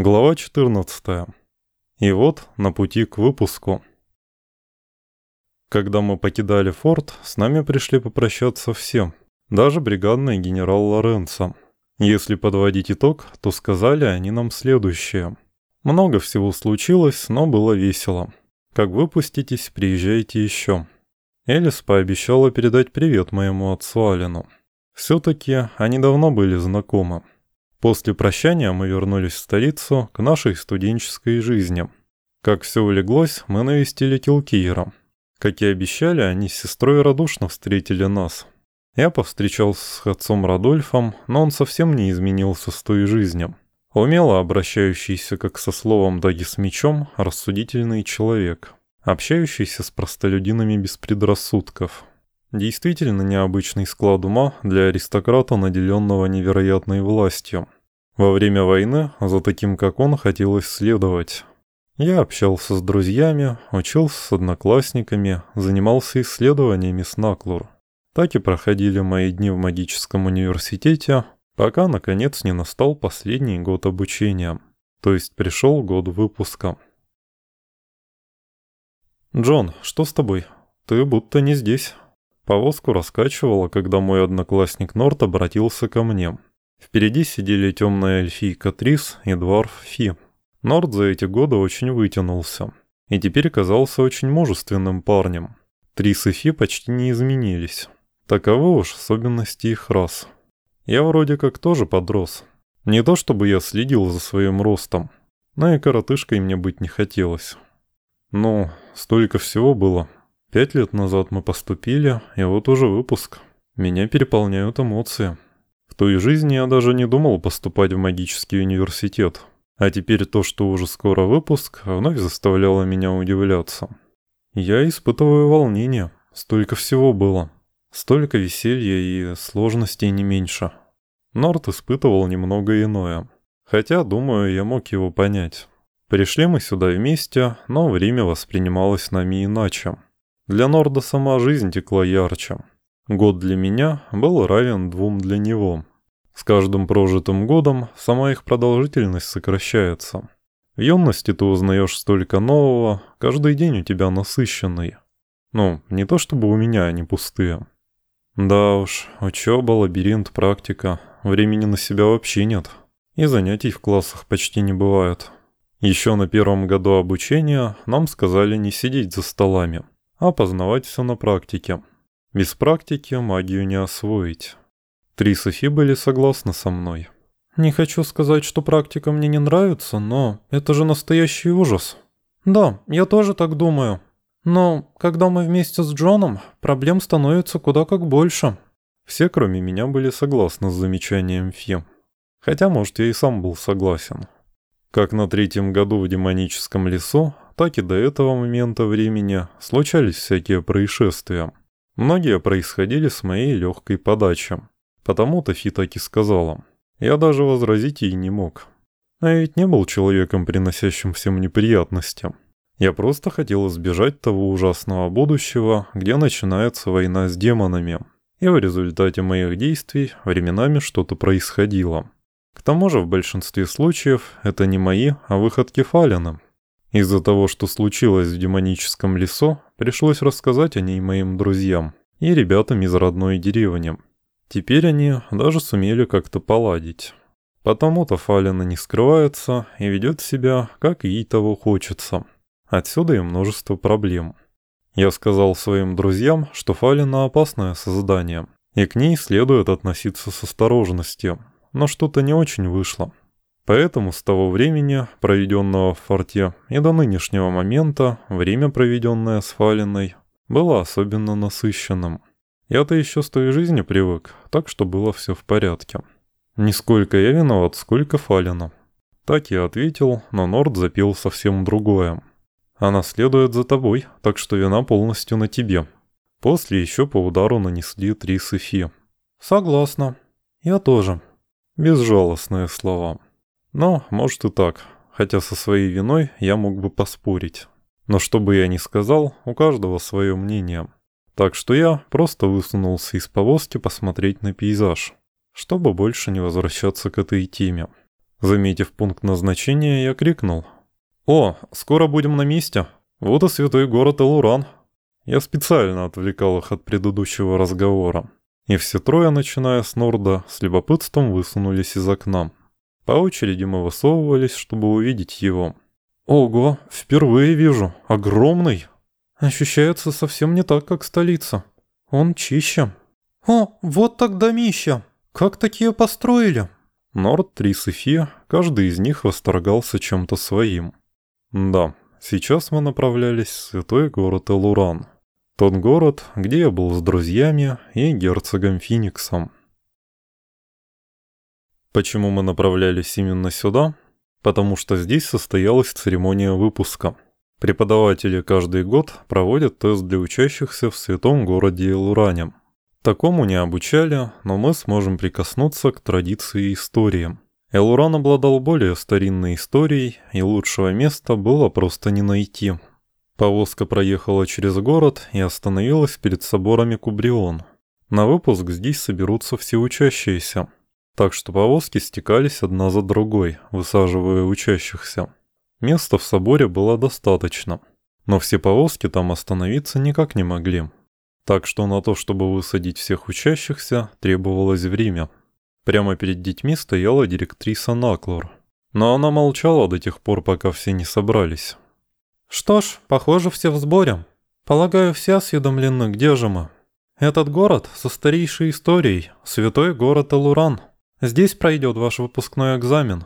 Глава 14. И вот на пути к выпуску. Когда мы покидали форт, с нами пришли попрощаться все, даже бригадный генерал Лоренцо. Если подводить итог, то сказали они нам следующее. Много всего случилось, но было весело. Как выпуститесь, приезжайте еще. Элис пообещала передать привет моему отцу Алину. Все-таки они давно были знакомы. После прощания мы вернулись в столицу к нашей студенческой жизни. Как все улеглось, мы навестили Килкиера. Как и обещали, они с сестрой радушно встретили нас. Я повстречался с отцом Радольфом, но он совсем не изменился с той жизнью. Умело обращающийся как со словом даги с мечом, рассудительный человек, общающийся с простолюдинами без предрассудков. Действительно необычный склад ума для аристократа, наделенного невероятной властью. Во время войны за таким, как он, хотелось следовать. Я общался с друзьями, учился с одноклассниками, занимался исследованиями с Наклур. Так и проходили мои дни в магическом университете, пока, наконец, не настал последний год обучения, то есть пришел год выпуска. «Джон, что с тобой? Ты будто не здесь». Повозку раскачивало, когда мой одноклассник Норт обратился ко мне. Впереди сидели темная эльфийка Трис и дворф Фи. Норд за эти годы очень вытянулся. И теперь казался очень мужественным парнем. Трис и Фи почти не изменились. Таковы уж особенности их рас. Я вроде как тоже подрос. Не то чтобы я следил за своим ростом, но и коротышкой мне быть не хотелось. Ну, столько всего было. Пять лет назад мы поступили, и вот уже выпуск. Меня переполняют эмоции той жизни я даже не думал поступать в магический университет. А теперь то, что уже скоро выпуск, вновь заставляло меня удивляться. Я испытываю волнение. Столько всего было. Столько веселья и сложностей не меньше. Норт испытывал немного иное. Хотя, думаю, я мог его понять. Пришли мы сюда вместе, но время воспринималось нами иначе. Для Норда сама жизнь текла ярче. Год для меня был равен двум для него. С каждым прожитым годом сама их продолжительность сокращается. В юности ты узнаешь столько нового, каждый день у тебя насыщенный. Ну, не то чтобы у меня они пустые. Да уж, учеба, лабиринт, практика. Времени на себя вообще нет. И занятий в классах почти не бывает. Еще на первом году обучения нам сказали не сидеть за столами, а познавать все на практике. Без практики магию не освоить. Три Софи были согласны со мной. «Не хочу сказать, что практика мне не нравится, но это же настоящий ужас». «Да, я тоже так думаю. Но когда мы вместе с Джоном, проблем становится куда как больше». Все, кроме меня, были согласны с замечанием Фи. Хотя, может, я и сам был согласен. Как на третьем году в демоническом лесу, так и до этого момента времени случались всякие происшествия. Многие происходили с моей легкой подачи. Потому-то Фи так и сказала. Я даже возразить ей не мог. А ведь не был человеком, приносящим всем неприятности. Я просто хотел избежать того ужасного будущего, где начинается война с демонами. И в результате моих действий временами что-то происходило. К тому же в большинстве случаев это не мои, а выходки Фалина. Из-за того, что случилось в демоническом лесу, пришлось рассказать о ней моим друзьям и ребятам из родной деревни. Теперь они даже сумели как-то поладить. Потому-то Фалина не скрывается и ведет себя, как ей того хочется. Отсюда и множество проблем. Я сказал своим друзьям, что Фалина опасное создание, и к ней следует относиться с осторожностью, но что-то не очень вышло. Поэтому с того времени, проведенного в форте, и до нынешнего момента, время, проведенное с Фалиной, было особенно насыщенным. Я-то еще с той жизни привык, так что было все в порядке. Нисколько я виноват, сколько Фалина. Так я ответил, но Норд запил совсем другое. Она следует за тобой, так что вина полностью на тебе. После еще по удару нанесли три сыфи. Согласна. Я тоже. Безжалостные слова. Но, может и так, хотя со своей виной я мог бы поспорить. Но что бы я ни сказал, у каждого свое мнение. Так что я просто высунулся из повозки посмотреть на пейзаж, чтобы больше не возвращаться к этой теме. Заметив пункт назначения, я крикнул. «О, скоро будем на месте. Вот и святой город Элуран». Я специально отвлекал их от предыдущего разговора. И все трое, начиная с Норда, с любопытством высунулись из окна. По очереди мы высовывались, чтобы увидеть его. «Ого, впервые вижу. Огромный. Ощущается совсем не так, как столица. Он чище». «О, вот так домища! Как такие построили?» Норд, Трис и Фи, каждый из них восторгался чем-то своим. Да, сейчас мы направлялись в святой город Элуран. Тот город, где я был с друзьями и герцогом Фениксом. Почему мы направлялись именно сюда? Потому что здесь состоялась церемония выпуска. Преподаватели каждый год проводят тест для учащихся в святом городе Элуране. Такому не обучали, но мы сможем прикоснуться к традиции и историям. Элуран обладал более старинной историей, и лучшего места было просто не найти. Повозка проехала через город и остановилась перед соборами Кубрион. На выпуск здесь соберутся все учащиеся. Так что повозки стекались одна за другой, высаживая учащихся. Места в соборе было достаточно, но все повозки там остановиться никак не могли. Так что на то, чтобы высадить всех учащихся, требовалось время. Прямо перед детьми стояла директриса Наклор. Но она молчала до тех пор, пока все не собрались. «Что ж, похоже, все в сборе. Полагаю, все осведомлены, где же мы. Этот город со старейшей историей, святой город Элуран. Здесь пройдет ваш выпускной экзамен».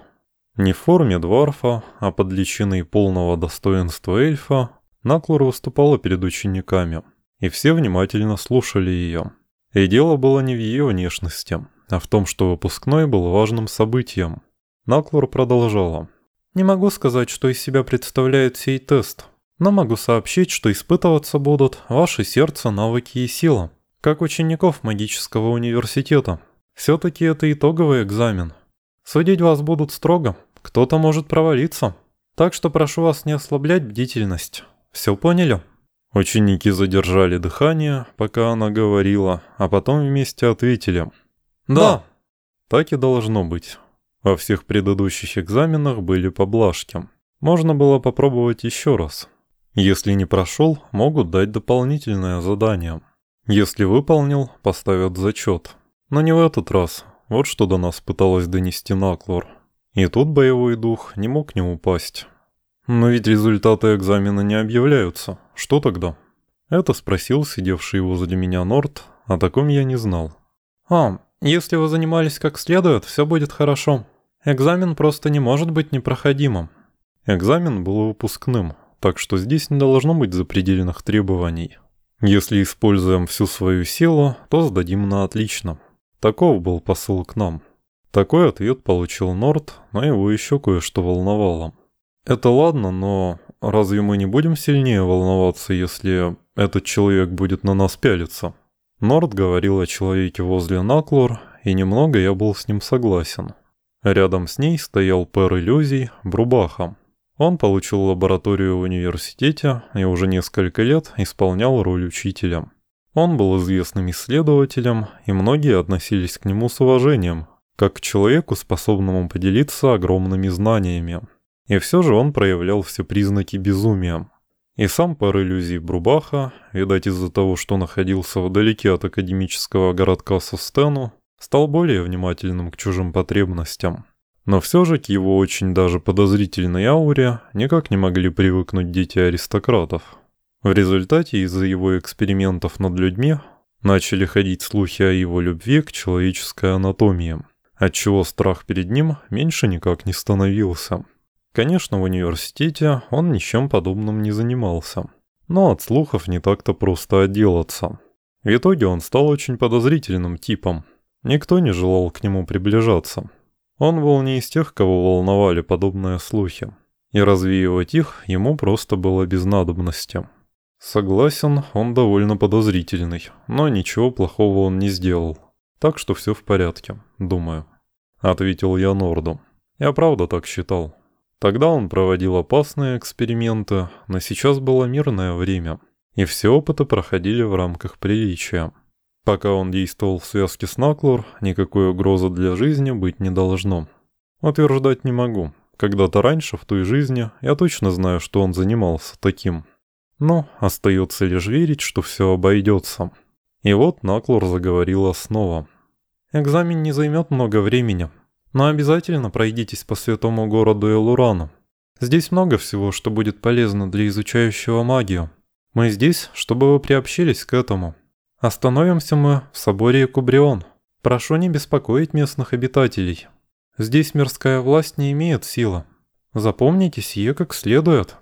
Не в форме дворфа, а под личиной полного достоинства эльфа, Наклор выступала перед учениками и все внимательно слушали ее. И дело было не в ее внешности, а в том, что выпускной был важным событием. Наклор продолжала. «Не могу сказать, что из себя представляет сей тест, но могу сообщить, что испытываться будут ваше сердце, навыки и сила, как учеников магического университета. Все-таки это итоговый экзамен. Судить вас будут строго, кто-то может провалиться. Так что прошу вас не ослаблять бдительность. Все поняли?» Ученики задержали дыхание, пока она говорила, а потом вместе ответили «Да». Так и должно быть. Во всех предыдущих экзаменах были поблажки. Можно было попробовать еще раз. Если не прошел, могут дать дополнительное задание. Если выполнил, поставят зачет. Но не в этот раз. Вот что до нас пыталась донести Наклор. И тут боевой дух не мог не упасть. Но ведь результаты экзамена не объявляются. Что тогда? Это спросил сидевший возле меня Норт, о таком я не знал. А, если вы занимались как следует, все будет хорошо. Экзамен просто не может быть непроходимым. Экзамен был выпускным, так что здесь не должно быть запредельных требований. Если используем всю свою силу, то сдадим на отлично. Таков был посыл к нам. Такой ответ получил Норт, но его еще кое-что волновало. Это ладно, но разве мы не будем сильнее волноваться, если этот человек будет на нас пялиться? Норд говорил о человеке возле Наклор, и немного я был с ним согласен. Рядом с ней стоял пэр иллюзий Брубаха. Он получил лабораторию в университете и уже несколько лет исполнял роль учителя. Он был известным исследователем, и многие относились к нему с уважением, как к человеку, способному поделиться огромными знаниями. И все же он проявлял все признаки безумия. И сам пар иллюзий Брубаха, видать из-за того, что находился вдалеке от академического городка Сустену, стал более внимательным к чужим потребностям. Но все же к его очень даже подозрительной ауре никак не могли привыкнуть дети аристократов. В результате из-за его экспериментов над людьми начали ходить слухи о его любви к человеческой анатомии, отчего страх перед ним меньше никак не становился. Конечно, в университете он ничем подобным не занимался. Но от слухов не так-то просто отделаться. В итоге он стал очень подозрительным типом. Никто не желал к нему приближаться. Он был не из тех, кого волновали подобные слухи. И развеивать их ему просто было без надобности. Согласен, он довольно подозрительный, но ничего плохого он не сделал. Так что все в порядке, думаю. Ответил я Норду. Я правда так считал. Тогда он проводил опасные эксперименты, но сейчас было мирное время, и все опыты проходили в рамках приличия. Пока он действовал в связке с Наклор, никакой угрозы для жизни быть не должно. Утверждать не могу. Когда-то раньше, в той жизни, я точно знаю, что он занимался таким. Но остается лишь верить, что все обойдется. И вот Наклор заговорила снова. Экзамен не займет много времени, но обязательно пройдитесь по святому городу Элурану. Здесь много всего, что будет полезно для изучающего магию. Мы здесь, чтобы вы приобщились к этому. Остановимся мы в соборе Кубрион. Прошу не беспокоить местных обитателей. Здесь мирская власть не имеет силы. Запомните сие как следует».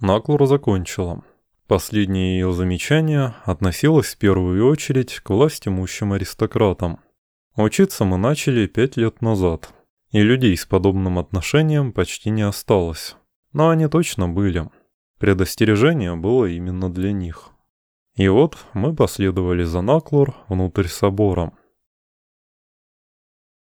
Наклура закончила. Последнее ее замечание относилось в первую очередь к власть имущим аристократам. Учиться мы начали пять лет назад, и людей с подобным отношением почти не осталось. Но они точно были. Предостережение было именно для них. И вот мы последовали за Наклор внутрь собора.